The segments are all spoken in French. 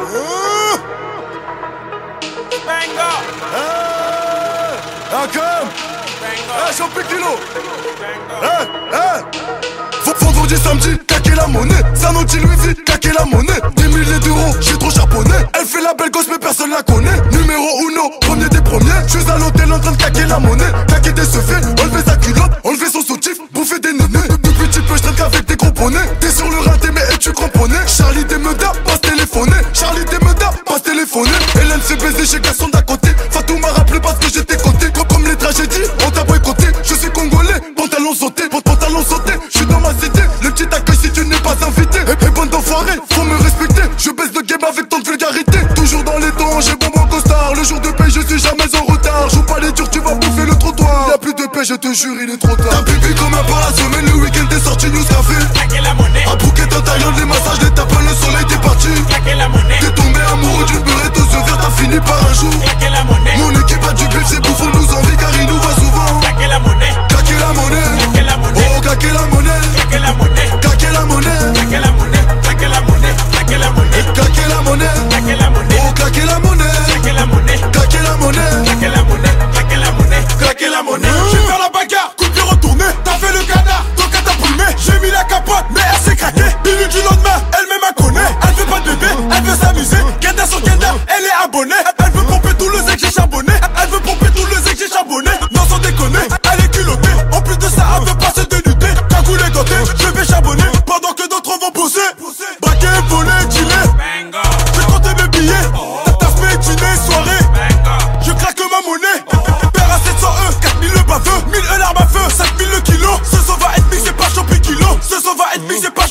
Ah, comme Ah, champion kilo Eh, eh Vendredi, samedi, claquer la monnaie. Sanotti, Louis claquer la monnaie. Des milliers d'euros, j'ai trop charbonné. Elle fait la belle gosse, mais personne la connaît. Numéro uno, premier des premiers. Je suis à l'hôtel en train de claquer la monnaie. Claquer des seufs, enlever sa chez garçon d'à côté. Fatou m'a rappelé parce que j'étais coté Comme, comme les tragédies, on t'a boycotté. Je suis congolais, pantalon sauté pan- Pantalon sauté, je suis dans ma cité Le petit accueil si tu n'es pas invité. Et, et bande faut me respecter. Je baisse de game avec tant de vulgarité. Toujours dans les temps, j'ai bon mon costard. Le jour de paix, je suis jamais en retard. Joue pas les durs, tu vas bouffer le trottoir. Y'a plus de paix, je te jure, il est trop tard. T'as pipi comme un la semaine, le week-end t'es sorti news café claquer la monnaie, Mon équipe a du bif, c'est bouffon, nous envie car il nous voit souvent. Claquer la monnaie, Claquer la monnaie, claquer la monnaie, oh claquer la monnaie. Claquer la monnaie, Claquer la monnaie,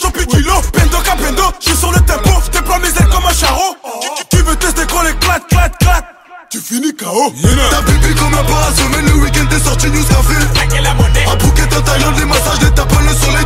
champi kilo Pendo capendo, je suis sur le tempo. Déploie mes ailes comme un charreau. Qui veut tester quand les clat, clat, clat Tu finis KO T'as pipi comme un par la semaine, le week-end t'es sorti news café claquer la monnaie, À Phuket en Thaïlande, les massages, les tapins, le soleil